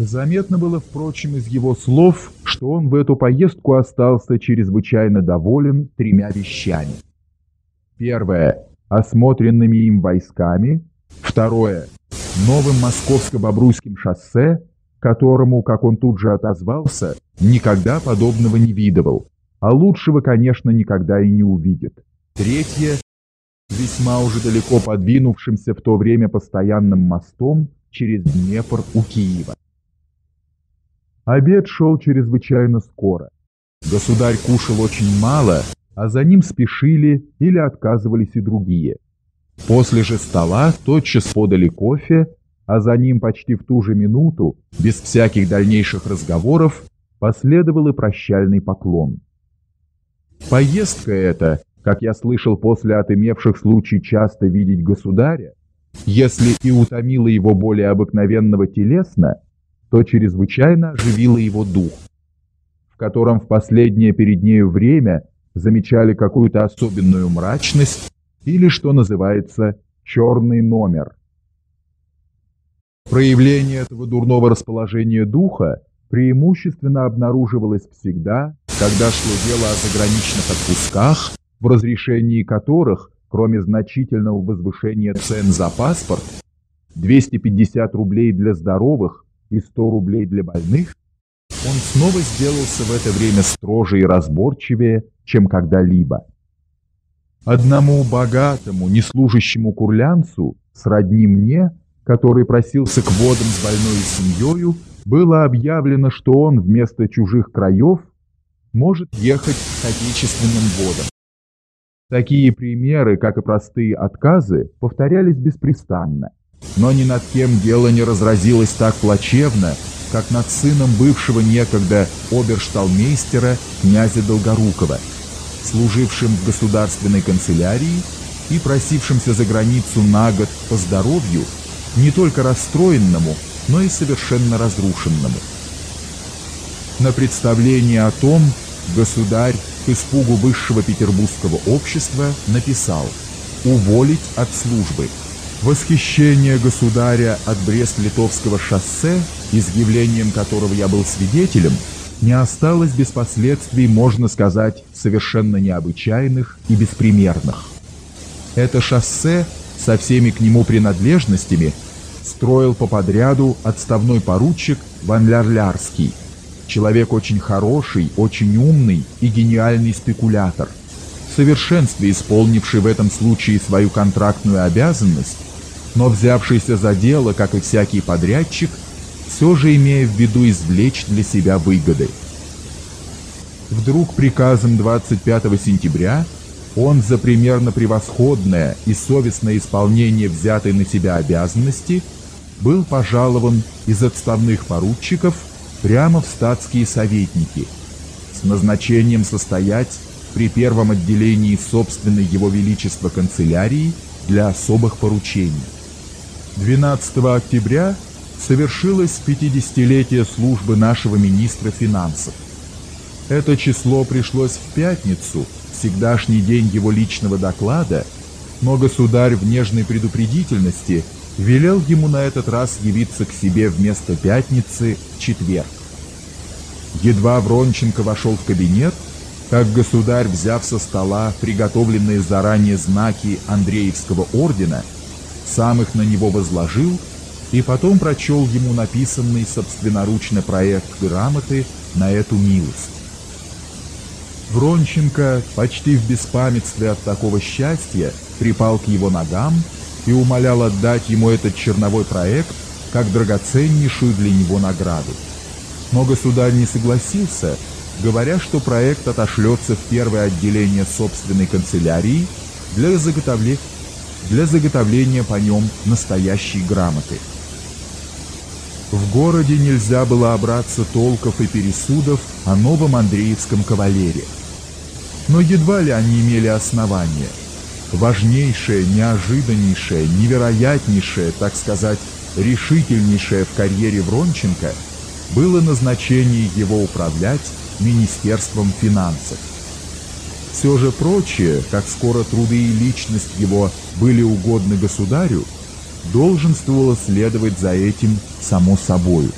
Заметно было, впрочем, из его слов, что он в эту поездку остался чрезвычайно доволен тремя вещами. Первое – осмотренными им войсками. Второе – новым московско-бобруйским шоссе, которому, как он тут же отозвался, никогда подобного не видывал, а лучшего, конечно, никогда и не увидит. Третье – весьма уже далеко подвинувшимся в то время постоянным мостом через Днепр у Киева. Обед шел чрезвычайно скоро. Государь кушал очень мало, а за ним спешили или отказывались и другие. После же стола тотчас подали кофе, а за ним почти в ту же минуту, без всяких дальнейших разговоров, последовал и прощальный поклон. Поездка эта, как я слышал после отымевших случай часто видеть государя, если и утомила его более обыкновенного телесно, то чрезвычайно оживило его дух, в котором в последнее перед нею время замечали какую-то особенную мрачность или, что называется, черный номер. Проявление этого дурного расположения духа преимущественно обнаруживалось всегда, когда шло дело о заграничных отпусках, в разрешении которых, кроме значительного возвышения цен за паспорт, 250 рублей для здоровых и 100 рублей для больных, он снова сделался в это время строже и разборчивее, чем когда-либо. Одному богатому, неслужащему курлянцу, сродни мне, который просился к водам с больной семьей, было объявлено, что он вместо чужих краев может ехать к отечественным водам. Такие примеры, как и простые отказы, повторялись беспрестанно. Но ни над кем дело не разразилось так плачевно, как над сыном бывшего некогда обершталмейстера князя Долгорукова, служившим в государственной канцелярии и просившимся за границу на год по здоровью, не только расстроенному, но и совершенно разрушенному. На представление о том государь к испугу высшего петербургского общества написал «Уволить от службы». Восхищение государя от Брест-Литовского шоссе, изъявлением которого я был свидетелем, не осталось без последствий, можно сказать, совершенно необычайных и беспримерных. Это шоссе со всеми к нему принадлежностями строил по подряду отставной поручик Ван Лярлярский, человек очень хороший, очень умный и гениальный спекулятор, в совершенстве исполнивший в этом случае свою контрактную обязанность но взявшийся за дело, как и всякий подрядчик, все же имея в виду извлечь для себя выгоды. Вдруг приказом 25 сентября он за примерно превосходное и совестное исполнение взятой на себя обязанности был пожалован из отставных поручиков прямо в статские советники с назначением состоять при первом отделении собственной его величества канцелярии для особых поручений. 12 октября совершилось 50-летие службы нашего министра финансов. Это число пришлось в пятницу, всегдашний день его личного доклада, но государь в нежной предупредительности велел ему на этот раз явиться к себе вместо пятницы в четверг. Едва Вронченко вошел в кабинет, как государь, взяв со стола приготовленные заранее знаки Андреевского ордена, сам их на него возложил и потом прочел ему написанный собственноручно проект грамоты на эту милость. Вронченко, почти в беспамятстве от такого счастья, припал к его ногам и умолял отдать ему этот черновой проект как драгоценнейшую для него награду. Но государь не согласился, говоря, что проект отошлется в первое отделение собственной канцелярии для заготовления для заготовления по нем настоящей грамоты. В городе нельзя было обраться толков и пересудов о новом Андреевском кавалере. Но едва ли они имели основания. Важнейшее, неожиданнейшее, невероятнейшее, так сказать, решительнейшее в карьере Вронченко было назначение его управлять Министерством финансов. Все же прочее, как скоро труды и личность его были угодны государю, долженствовало следовать за этим само собою.